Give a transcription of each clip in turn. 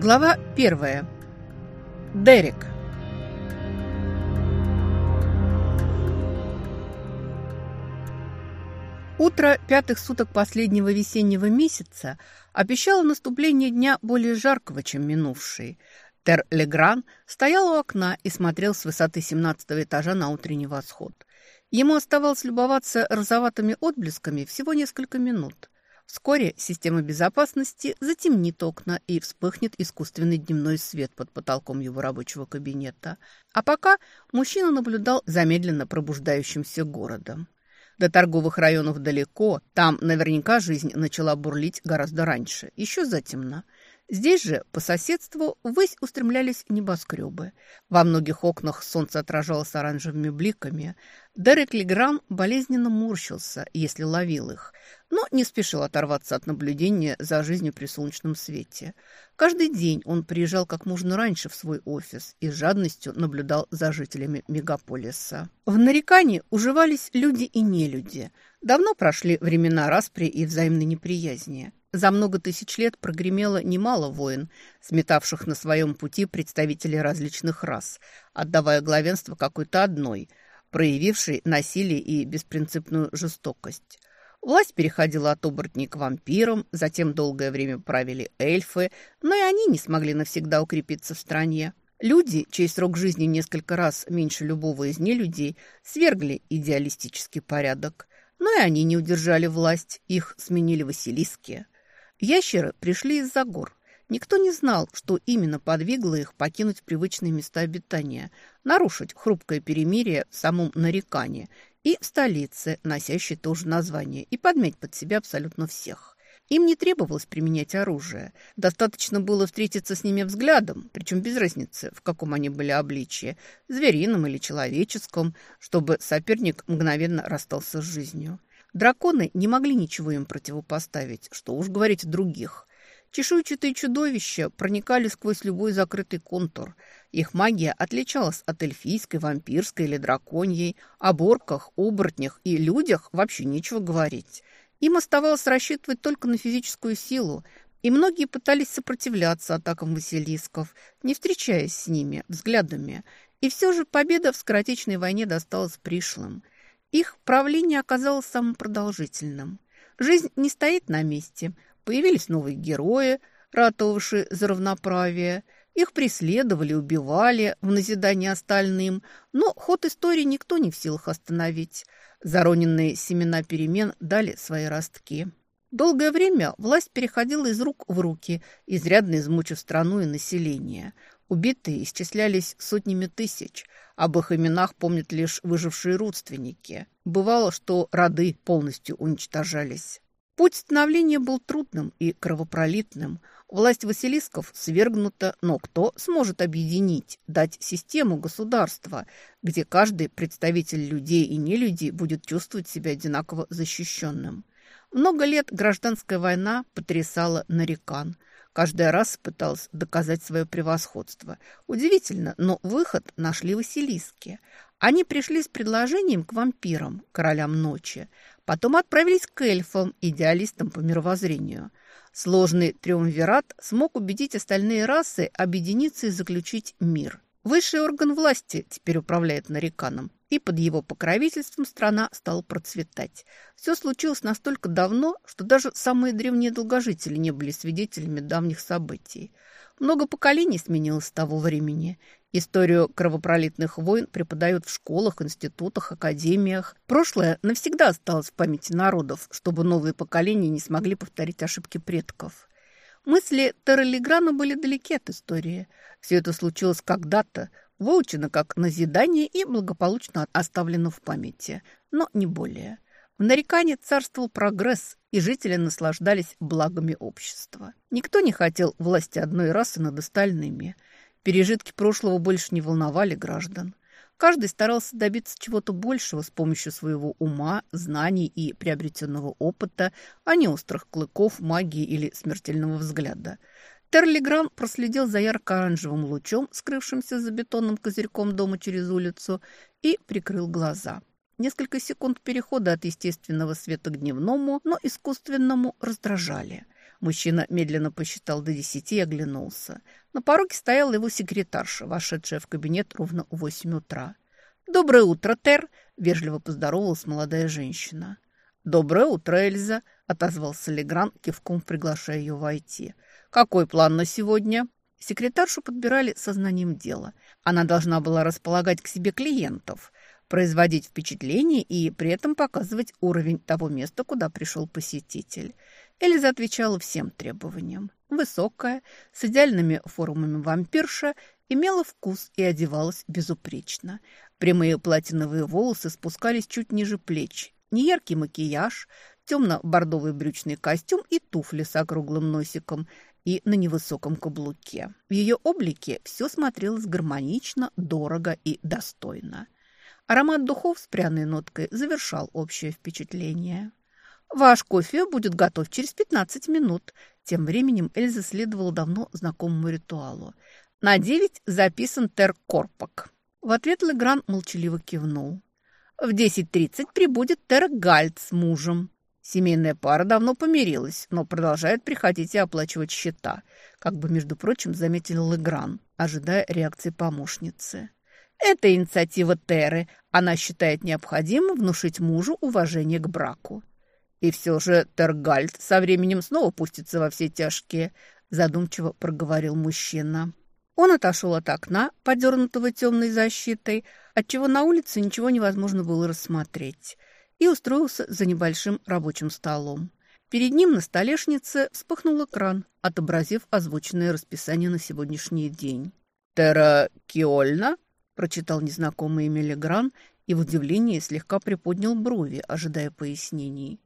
Глава первая. Дерек. Утро пятых суток последнего весеннего месяца обещало наступление дня более жаркого, чем минувший. Тер Легран стоял у окна и смотрел с высоты семнадцатого этажа на утренний восход. Ему оставалось любоваться розоватыми отблесками всего несколько минут – Вскоре система безопасности затемнит окна и вспыхнет искусственный дневной свет под потолком его рабочего кабинета. А пока мужчина наблюдал за медленно пробуждающимся городом. До торговых районов далеко, там наверняка жизнь начала бурлить гораздо раньше, еще затемно. Здесь же, по соседству, ввысь устремлялись небоскребы. Во многих окнах солнце отражалось оранжевыми бликами. Дерек Легран болезненно морщился, если ловил их, но не спешил оторваться от наблюдения за жизнью при солнечном свете. Каждый день он приезжал как можно раньше в свой офис и с жадностью наблюдал за жителями мегаполиса. В нарекании уживались люди и нелюди. Давно прошли времена распри и взаимной неприязни. За много тысяч лет прогремело немало войн, сметавших на своем пути представителей различных рас, отдавая главенство какой-то одной, проявившей насилие и беспринципную жестокость. Власть переходила от оборотней к вампирам, затем долгое время правили эльфы, но и они не смогли навсегда укрепиться в стране. Люди, чей срок жизни несколько раз меньше любого из нелюдей, свергли идеалистический порядок. Но и они не удержали власть, их сменили Василиски – Ящеры пришли из-за гор. Никто не знал, что именно подвигло их покинуть привычные места обитания, нарушить хрупкое перемирие в самом Нарекане и в столице, носящей то же название, и подмять под себя абсолютно всех. Им не требовалось применять оружие. Достаточно было встретиться с ними взглядом, причем без разницы, в каком они были обличье, зверином или человеческом, чтобы соперник мгновенно расстался с жизнью. Драконы не могли ничего им противопоставить, что уж говорить о других. Чешуйчатые чудовища проникали сквозь любой закрытый контур. Их магия отличалась от эльфийской, вампирской или драконьей. О борках, оборотнях и людях вообще нечего говорить. Им оставалось рассчитывать только на физическую силу, и многие пытались сопротивляться атакам Василисков, не встречаясь с ними взглядами. И все же победа в скоротечной войне досталась пришлым – их правление оказалось самым продолжительным. Жизнь не стоит на месте. Появились новые герои, ратовавшие за равноправие. Их преследовали, убивали в назидание остальным. Но ход истории никто не в силах остановить. Зароненные семена перемен дали свои ростки. Долгое время власть переходила из рук в руки, изрядно измучив страну и население. Убитые исчислялись сотнями тысяч – об их именах помнят лишь выжившие родственники. Бывало, что роды полностью уничтожались. Путь становления был трудным и кровопролитным. Власть Василисков свергнута, но кто сможет объединить, дать систему государства, где каждый представитель людей и нелюдей будет чувствовать себя одинаково защищенным? Много лет гражданская война потрясала Нарикан – Каждый раз пыталась доказать свое превосходство. Удивительно, но выход нашли Василиски. Они пришли с предложением к вампирам, королям ночи. Потом отправились к эльфам, идеалистам по мировоззрению. Сложный триумвират смог убедить остальные расы объединиться и заключить мир. Высший орган власти теперь управляет Нариканом и под его покровительством страна стала процветать. Все случилось настолько давно, что даже самые древние долгожители не были свидетелями давних событий. Много поколений сменилось с того времени. Историю кровопролитных войн преподают в школах, институтах, академиях. Прошлое навсегда осталось в памяти народов, чтобы новые поколения не смогли повторить ошибки предков. Мысли Террелиграна были далеки от истории. Все это случилось когда-то, выучено как назидание и благополучно оставлено в памяти, но не более. В Нарекане царствовал прогресс, и жители наслаждались благами общества. Никто не хотел власти одной расы над остальными. Пережитки прошлого больше не волновали граждан. Каждый старался добиться чего-то большего с помощью своего ума, знаний и приобретенного опыта, а не острых клыков, магии или смертельного взгляда – Терлигран проследил за ярко-оранжевым лучом, скрывшимся за бетонным козырьком дома через улицу, и прикрыл глаза. Несколько секунд перехода от естественного света к дневному, но искусственному раздражали. Мужчина медленно посчитал до десяти и оглянулся. На пороге стояла его секретарша, вошедшая в кабинет ровно в восемь утра. «Доброе утро, Тер!» – вежливо поздоровалась молодая женщина. «Доброе утро, Эльза!» – отозвался Легран, кивком приглашая ее войти. «Какой план на сегодня?» Секретаршу подбирали сознанием дела. Она должна была располагать к себе клиентов, производить впечатление и при этом показывать уровень того места, куда пришел посетитель. Элиза отвечала всем требованиям. Высокая, с идеальными формами вампирша, имела вкус и одевалась безупречно. Прямые платиновые волосы спускались чуть ниже плеч. Неяркий макияж, темно-бордовый брючный костюм и туфли с округлым носиком и на невысоком каблуке. В ее облике все смотрелось гармонично, дорого и достойно. Аромат духов с пряной ноткой завершал общее впечатление. «Ваш кофе будет готов через 15 минут». Тем временем Эльза следовала давно знакомому ритуалу. «На девять записан Теркорпак». В ответ Легран молчаливо кивнул. «В 10.30 прибудет Тергальд с мужем». Семейная пара давно помирилась, но продолжает приходить и оплачивать счета, как бы, между прочим, заметил Легран, ожидая реакции помощницы. Это инициатива Теры. Она считает необходимым внушить мужу уважение к браку. И все же Тергальд со временем снова пустится во все тяжкие, задумчиво проговорил мужчина. Он отошел от окна, подернутого темной защитой, отчего на улице ничего невозможно было рассмотреть, и устроился за небольшим рабочим столом. Перед ним на столешнице вспыхнул экран, отобразив озвученное расписание на сегодняшний день. «Терра Киольна?» – прочитал незнакомый Эмили Гран и в удивлении слегка приподнял брови, ожидая пояснений.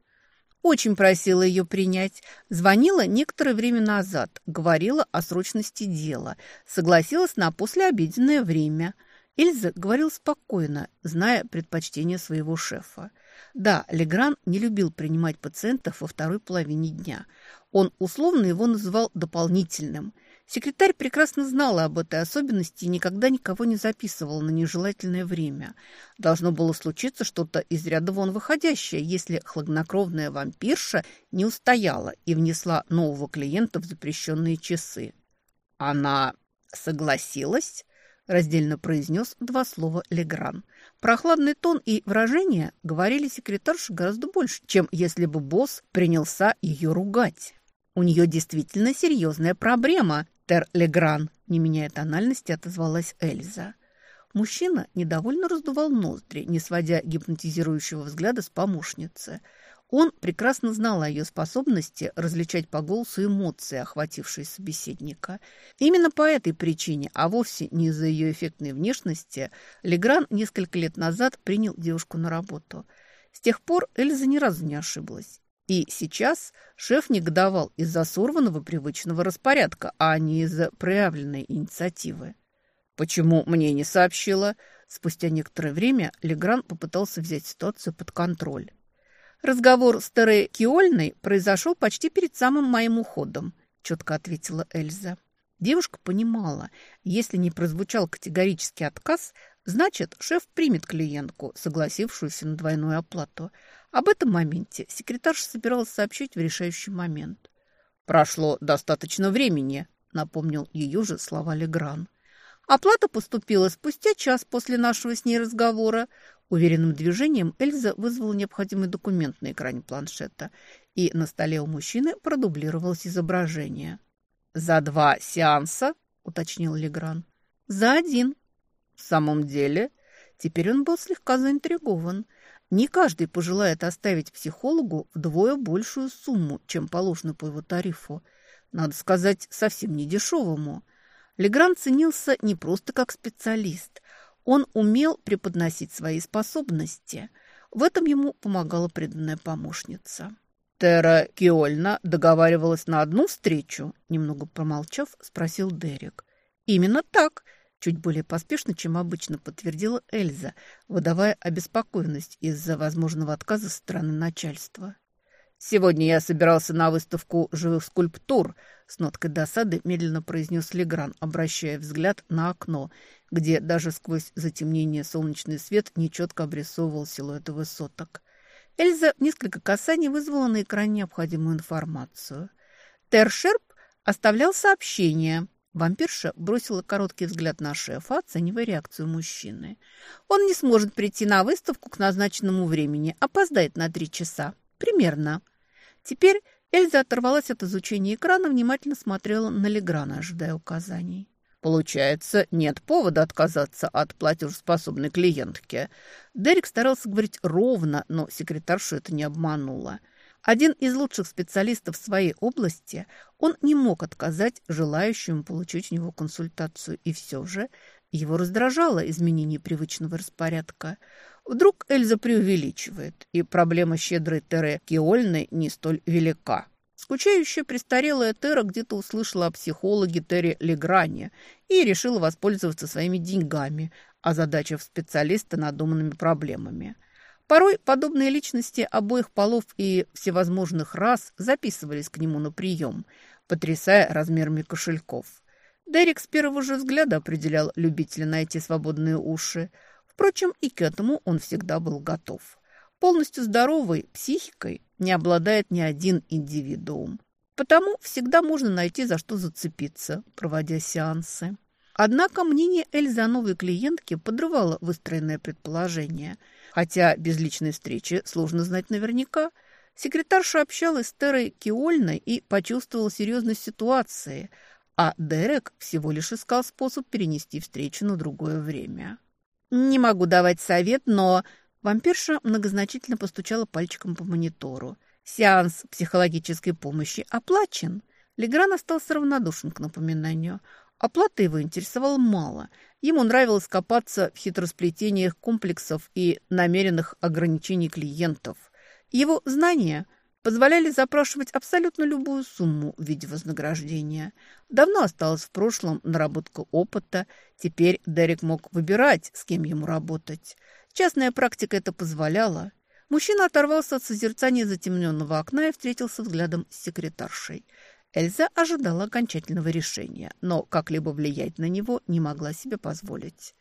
Очень просила ее принять. Звонила некоторое время назад, говорила о срочности дела. Согласилась на послеобеденное время. Эльза говорил спокойно, зная предпочтения своего шефа. Да, Легран не любил принимать пациентов во второй половине дня. Он условно его называл дополнительным. Секретарь прекрасно знала об этой особенности и никогда никого не записывала на нежелательное время. Должно было случиться что-то из ряда вон выходящее, если хладнокровная вампирша не устояла и внесла нового клиента в запрещенные часы. Она согласилась? раздельно произнес два слова Легран. Прохладный тон и выражение говорили секретарше гораздо больше, чем если бы босс принялся ее ругать. У нее действительно серьезная проблема, Тер Легран, не меняя тональности, отозвалась Эльза. Мужчина недовольно раздувал ноздри, не сводя гипнотизирующего взгляда с помощницы. Он прекрасно знал о ее способности различать по голосу эмоции, охватившие собеседника. Именно по этой причине, а вовсе не из-за ее эффектной внешности, Легран несколько лет назад принял девушку на работу. С тех пор Эльза ни разу не ошиблась. И сейчас шеф негодовал из-за сорванного привычного распорядка, а не из-за проявленной инициативы. «Почему мне не сообщила?» Спустя некоторое время Легран попытался взять ситуацию под контроль. «Разговор с Терой Киольной произошел почти перед самым моим уходом», четко ответила Эльза. Девушка понимала, если не прозвучал категорический отказ, значит, шеф примет клиентку, согласившуюся на двойную оплату – об этом моменте секретарша собиралась сообщить в решающий момент. «Прошло достаточно времени», — напомнил ее же слова Легран. «Оплата поступила спустя час после нашего с ней разговора». Уверенным движением Эльза вызвала необходимый документ на экране планшета, и на столе у мужчины продублировалось изображение. «За два сеанса?» — уточнил Легран. «За один». «В самом деле?» Теперь он был слегка заинтригован — не каждый пожелает оставить психологу вдвое большую сумму, чем положено по его тарифу. Надо сказать, совсем не дешевому. Легран ценился не просто как специалист. Он умел преподносить свои способности. В этом ему помогала преданная помощница. «Тера Киольна договаривалась на одну встречу?» Немного промолчав, спросил Дерек. «Именно так», Чуть более поспешно, чем обычно, подтвердила Эльза, выдавая обеспокоенность из-за возможного отказа со стороны начальства. «Сегодня я собирался на выставку живых скульптур», с ноткой досады медленно произнес Легран, обращая взгляд на окно, где даже сквозь затемнение солнечный свет нечетко обрисовывал силуэты высоток. Эльза несколько касаний вызвала на экране необходимую информацию – Тершерп оставлял сообщение. Вампирша бросила короткий взгляд на шефа, оценивая реакцию мужчины. Он не сможет прийти на выставку к назначенному времени, опоздает на три часа. Примерно. Теперь Эльза оторвалась от изучения экрана, внимательно смотрела на Леграна, ожидая указаний. Получается, нет повода отказаться от платежеспособной клиентки. Дерек старался говорить ровно, но секретаршу это не обмануло. Один из лучших специалистов в своей области, он не мог отказать желающему получить у него консультацию. И все же его раздражало изменение привычного распорядка. Вдруг Эльза преувеличивает, и проблема щедрой Тере Киольной не столь велика. Скучающая престарелая Тера где-то услышала о психологе Терри Легране и решила воспользоваться своими деньгами, озадачив специалиста надуманными проблемами. Порой подобные личности обоих полов и всевозможных рас записывались к нему на прием, потрясая размерами кошельков. Дерек с первого же взгляда определял любителя найти свободные уши. Впрочем, и к этому он всегда был готов. Полностью здоровой психикой не обладает ни один индивидуум. Потому всегда можно найти за что зацепиться, проводя сеансы. Однако мнение Эльзы о новой клиентке подрывало выстроенное предположение. Хотя без личной встречи сложно знать наверняка. Секретарша общалась с Терой Киольной и почувствовала серьезность ситуации, а Дерек всего лишь искал способ перенести встречу на другое время. «Не могу давать совет, но Вампирша многозначительно постучала пальчиком по монитору. Сеанс психологической помощи оплачен. Легран остался равнодушен к напоминанию. Оплата его интересовала мало. Ему нравилось копаться в хитросплетениях комплексов и намеренных ограничений клиентов. Его знания позволяли запрашивать абсолютно любую сумму в виде вознаграждения. Давно осталась в прошлом наработка опыта. Теперь Дерек мог выбирать, с кем ему работать. Частная практика это позволяла. Мужчина оторвался от созерцания затемненного окна и встретился взглядом с секретаршей. Эльза ожидала окончательного решения, но как-либо влиять на него не могла себе позволить.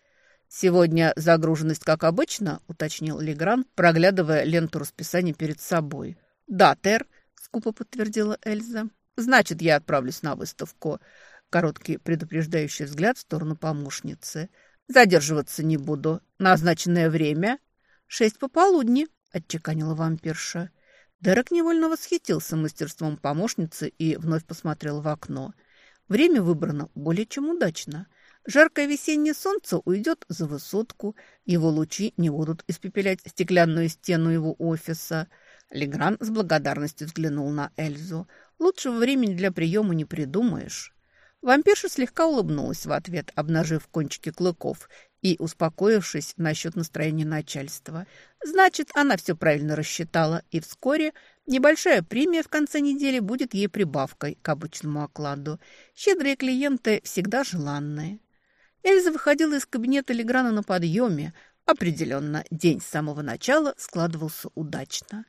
«Сегодня загруженность, как обычно», — уточнил Легран, проглядывая ленту расписания перед собой. «Да, Тер», — скупо подтвердила Эльза. «Значит, я отправлюсь на выставку». Короткий предупреждающий взгляд в сторону помощницы — Задерживаться не буду. Назначенное время — шесть пополудни, — отчеканила вампирша. Дерек невольно восхитился мастерством помощницы и вновь посмотрел в окно. Время выбрано более чем удачно. Жаркое весеннее солнце уйдет за высотку, его лучи не будут испепелять стеклянную стену его офиса. Легран с благодарностью взглянул на Эльзу. Лучшего времени для приема не придумаешь. Вампирша слегка улыбнулась в ответ, обнажив кончики клыков и успокоившись насчет настроения начальства. Значит, она все правильно рассчитала, и вскоре небольшая премия в конце недели будет ей прибавкой к обычному окладу. Щедрые клиенты всегда желанные. Эльза выходила из кабинета Леграна на подъеме. Определенно, день с самого начала складывался удачно.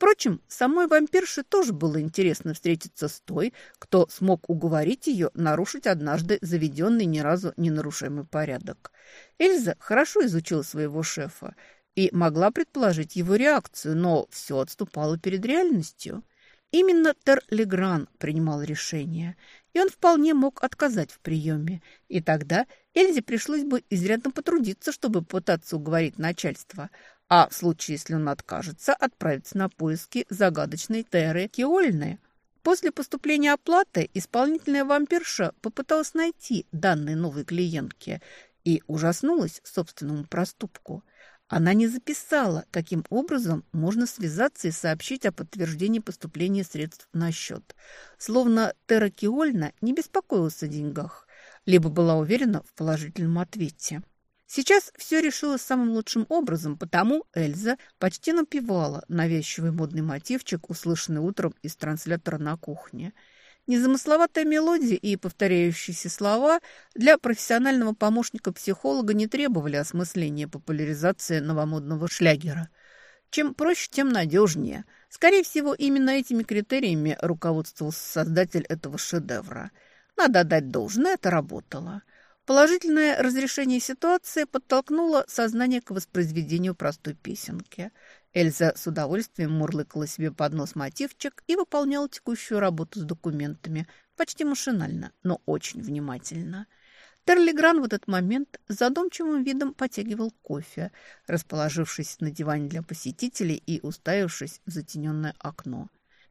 Впрочем, самой вампирше тоже было интересно встретиться с той, кто смог уговорить ее нарушить однажды заведенный ни разу не нарушаемый порядок. Эльза хорошо изучила своего шефа и могла предположить его реакцию, но все отступало перед реальностью. Именно Тер Легран принимал решение, и он вполне мог отказать в приеме. И тогда Эльзе пришлось бы изрядно потрудиться, чтобы пытаться уговорить начальство – а в случае, если он откажется, отправиться на поиски загадочной Теры Киольны. После поступления оплаты исполнительная вампирша попыталась найти данные новой клиентки и ужаснулась собственному проступку. Она не записала, каким образом можно связаться и сообщить о подтверждении поступления средств на счет. Словно Тера Киольна не беспокоилась о деньгах, либо была уверена в положительном ответе. Сейчас все решилось самым лучшим образом, потому Эльза почти напевала навязчивый модный мотивчик, услышанный утром из транслятора на кухне. Незамысловатая мелодия и повторяющиеся слова для профессионального помощника-психолога не требовали осмысления популяризации новомодного шлягера. Чем проще, тем надежнее. Скорее всего, именно этими критериями руководствовался создатель этого шедевра. Надо отдать должное, это работало. Положительное разрешение ситуации подтолкнуло сознание к воспроизведению простой песенки. Эльза с удовольствием мурлыкала себе под нос мотивчик и выполняла текущую работу с документами, почти машинально, но очень внимательно. Терлигран в этот момент с задумчивым видом потягивал кофе, расположившись на диване для посетителей и уставившись в затененное окно.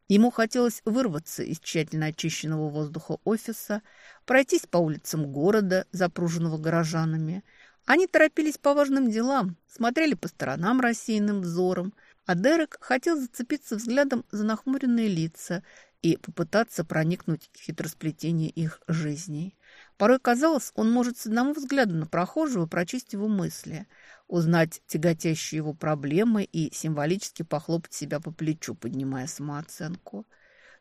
Ему хотелось вырваться из тщательно очищенного воздуха офиса, пройтись по улицам города, запруженного горожанами. Они торопились по важным делам, смотрели по сторонам рассеянным взором, а Дерек хотел зацепиться взглядом за нахмуренные лица и попытаться проникнуть в хитросплетение их жизней. Порой казалось, он может с одного взгляда на прохожего прочесть его мысли, узнать тяготящие его проблемы и символически похлопать себя по плечу, поднимая самооценку.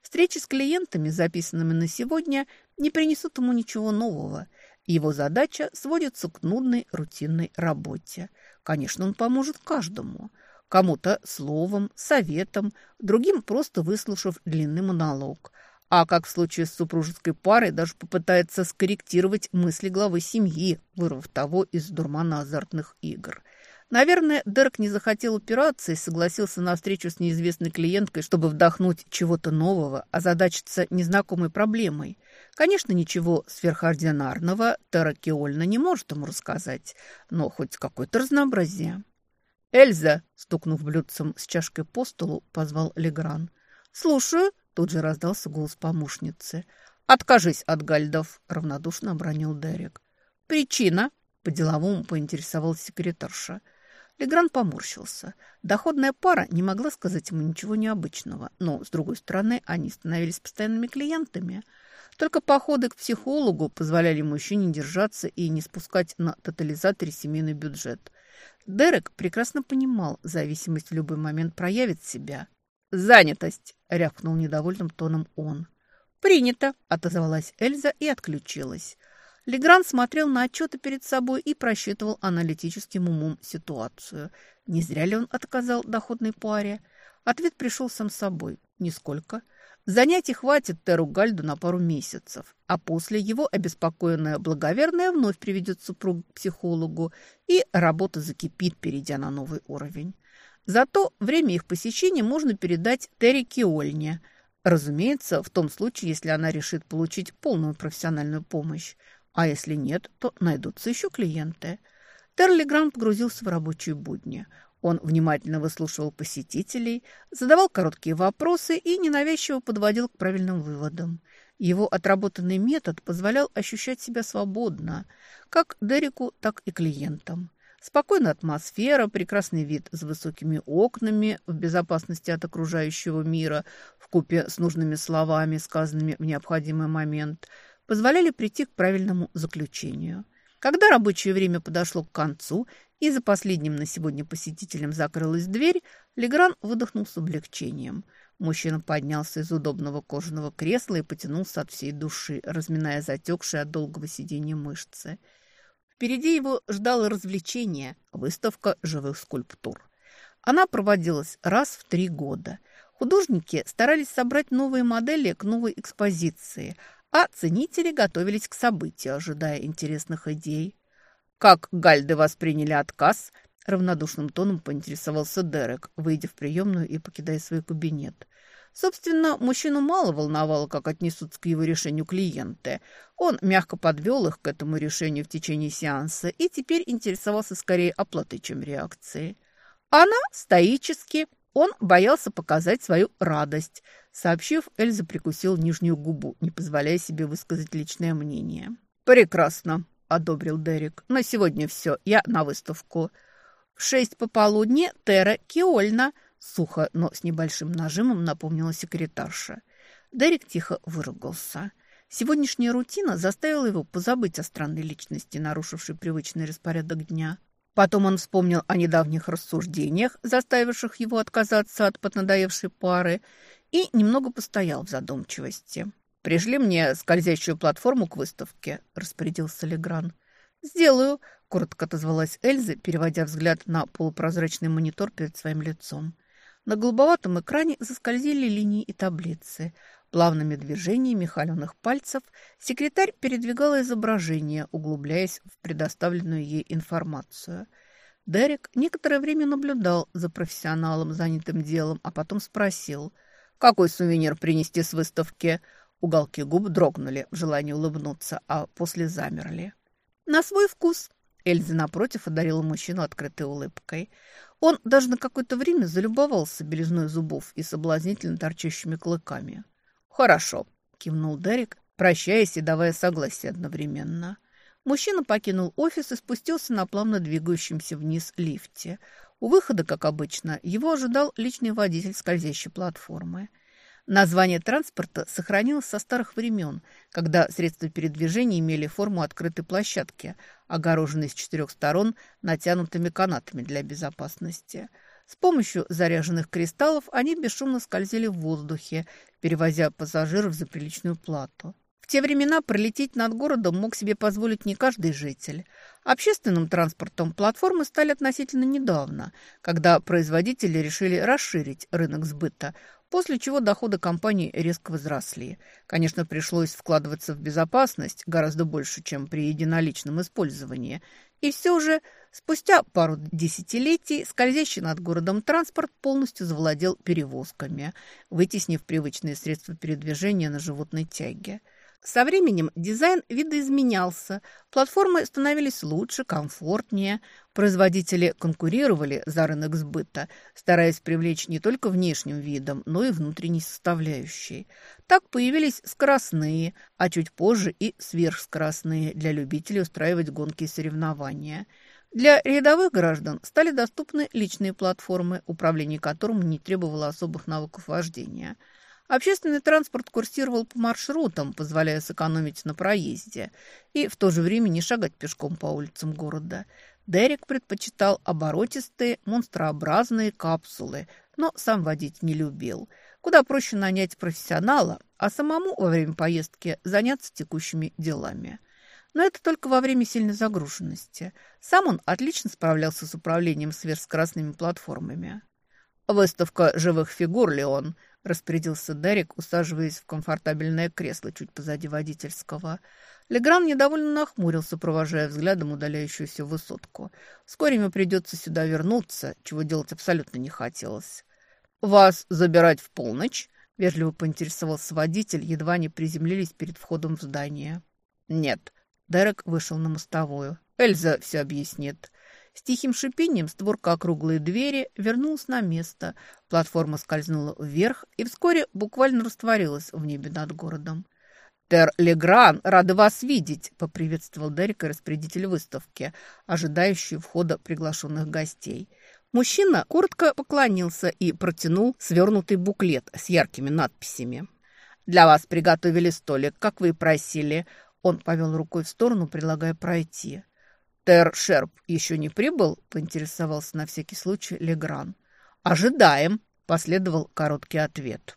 Встречи с клиентами, записанными на сегодня, не принесут ему ничего нового. Его задача сводится к нудной рутинной работе. Конечно, он поможет каждому – Кому-то словом, советом, другим просто выслушав длинный монолог. А как в случае с супружеской парой, даже попытается скорректировать мысли главы семьи, вырвав того из дурмана азартных игр. Наверное, Дерек не захотел операции и согласился на встречу с неизвестной клиенткой, чтобы вдохнуть чего-то нового, озадачиться незнакомой проблемой. Конечно, ничего сверхординарного Тера Киольна не может ему рассказать, но хоть какое-то разнообразие. «Эльза!» – стукнув блюдцем с чашкой по столу, позвал Легран. «Слушаю!» – тут же раздался голос помощницы. «Откажись от гальдов!» – равнодушно обронил Дерек. «Причина?» – по-деловому поинтересовалась секретарша. Легран поморщился. Доходная пара не могла сказать ему ничего необычного, но, с другой стороны, они становились постоянными клиентами. Только походы к психологу позволяли мужчине держаться и не спускать на тотализаторе семейный бюджет. Дерек прекрасно понимал, зависимость в любой момент проявит себя. «Занятость!» – рявкнул недовольным тоном он. «Принято!» – отозвалась Эльза и отключилась. Легран смотрел на отчеты перед собой и просчитывал аналитическим умом ситуацию. Не зря ли он отказал доходной паре? Ответ пришел сам собой. Нисколько. Занятий хватит Теру Гальду на пару месяцев, а после его обеспокоенная благоверная вновь приведет супругу к психологу, и работа закипит, перейдя на новый уровень. Зато время их посещения можно передать Терри Киольне. Разумеется, в том случае, если она решит получить полную профессиональную помощь. А если нет, то найдутся еще клиенты. Терли Грант погрузился в рабочие будни. Он внимательно выслушивал посетителей, задавал короткие вопросы и ненавязчиво подводил к правильным выводам. Его отработанный метод позволял ощущать себя свободно, как Дереку, так и клиентам. Спокойная атмосфера, прекрасный вид с высокими окнами, в безопасности от окружающего мира, в купе с нужными словами, сказанными в необходимый момент, позволяли прийти к правильному заключению. Когда рабочее время подошло к концу, и за последним на сегодня посетителем закрылась дверь, Легран выдохнул с облегчением. Мужчина поднялся из удобного кожаного кресла и потянулся от всей души, разминая затекшие от долгого сидения мышцы. Впереди его ждало развлечение – выставка живых скульптур. Она проводилась раз в три года. Художники старались собрать новые модели к новой экспозиции, а ценители готовились к событию, ожидая интересных идей. «Как Гальды восприняли отказ?» – равнодушным тоном поинтересовался Дерек, выйдя в приемную и покидая свой кабинет. Собственно, мужчину мало волновало, как отнесутся к его решению клиенты. Он мягко подвел их к этому решению в течение сеанса и теперь интересовался скорее оплатой, чем реакцией. Она стоически, он боялся показать свою радость. Сообщив, Эльза прикусил нижнюю губу, не позволяя себе высказать личное мнение. «Прекрасно», – одобрил Дерек. «На сегодня все. Я на выставку». «В шесть пополудни Тера Киольна», – сухо, но с небольшим нажимом напомнила секретарша. Дерек тихо выругался. Сегодняшняя рутина заставила его позабыть о странной личности, нарушившей привычный распорядок дня. Потом он вспомнил о недавних рассуждениях, заставивших его отказаться от поднадоевшей пары, и немного постоял в задумчивости. «Пришли мне скользящую платформу к выставке», – распорядился Легран. «Сделаю», – коротко отозвалась Эльза, переводя взгляд на полупрозрачный монитор перед своим лицом. На голубоватом экране заскользили линии и таблицы. Плавными движениями холеных пальцев секретарь передвигала изображение, углубляясь в предоставленную ей информацию. Дерек некоторое время наблюдал за профессионалом, занятым делом, а потом спросил, «Какой сувенир принести с выставки?» Уголки губ дрогнули в желании улыбнуться, а после замерли. «На свой вкус!» Эльза, напротив, одарила мужчину открытой улыбкой. Он даже на какое-то время залюбовался белизной зубов и соблазнительно торчащими клыками. «Хорошо», – кивнул Дерек, прощаясь и давая согласие одновременно. Мужчина покинул офис и спустился на плавно двигающемся вниз лифте. У выхода, как обычно, его ожидал личный водитель скользящей платформы. Название транспорта сохранилось со старых времен, когда средства передвижения имели форму открытой площадки, огороженной с четырех сторон натянутыми канатами для безопасности. С помощью заряженных кристаллов они бесшумно скользили в воздухе, перевозя пассажиров за приличную плату. В те времена пролететь над городом мог себе позволить не каждый житель. Общественным транспортом платформы стали относительно недавно, когда производители решили расширить рынок сбыта, после чего доходы компании резко возросли. Конечно, пришлось вкладываться в безопасность гораздо больше, чем при единоличном использовании. И все же, спустя пару десятилетий, скользящий над городом транспорт полностью завладел перевозками, вытеснив привычные средства передвижения на животной тяге – со временем дизайн видоизменялся, платформы становились лучше, комфортнее, производители конкурировали за рынок сбыта, стараясь привлечь не только внешним видом, но и внутренней составляющей. Так появились скоростные, а чуть позже и сверхскоростные для любителей устраивать гонки и соревнования. Для рядовых граждан стали доступны личные платформы, управление которым не требовало особых навыков вождения – Общественный транспорт курсировал по маршрутам, позволяя сэкономить на проезде, и в то же время не шагать пешком по улицам города. Дерек предпочитал оборотистые, монстрообразные капсулы, но сам водить не любил. Куда проще нанять профессионала, а самому во время поездки заняться текущими делами. Но это только во время сильной загруженности. Сам он отлично справлялся с управлением сверхскоростными платформами. «Выставка живых фигур, Леон», – распорядился Дерек, усаживаясь в комфортабельное кресло чуть позади водительского. Легран недовольно нахмурился, провожая взглядом удаляющуюся высотку. Вскоре ему придется сюда вернуться, чего делать абсолютно не хотелось. «Вас забирать в полночь?» – вежливо поинтересовался водитель, едва не приземлились перед входом в здание. «Нет». Дерек вышел на мостовую. «Эльза все объяснит». С тихим шипением створка округлой двери вернулась на место. Платформа скользнула вверх и вскоре буквально растворилась в небе над городом. «Тер Легран, рада вас видеть!» – поприветствовал Дерека распорядитель выставки, ожидающий входа приглашенных гостей. Мужчина коротко поклонился и протянул свернутый буклет с яркими надписями. «Для вас приготовили столик, как вы и просили». Он повел рукой в сторону, предлагая пройти. «Тер Шерп еще не прибыл?» – поинтересовался на всякий случай Легран. «Ожидаем», – последовал короткий ответ.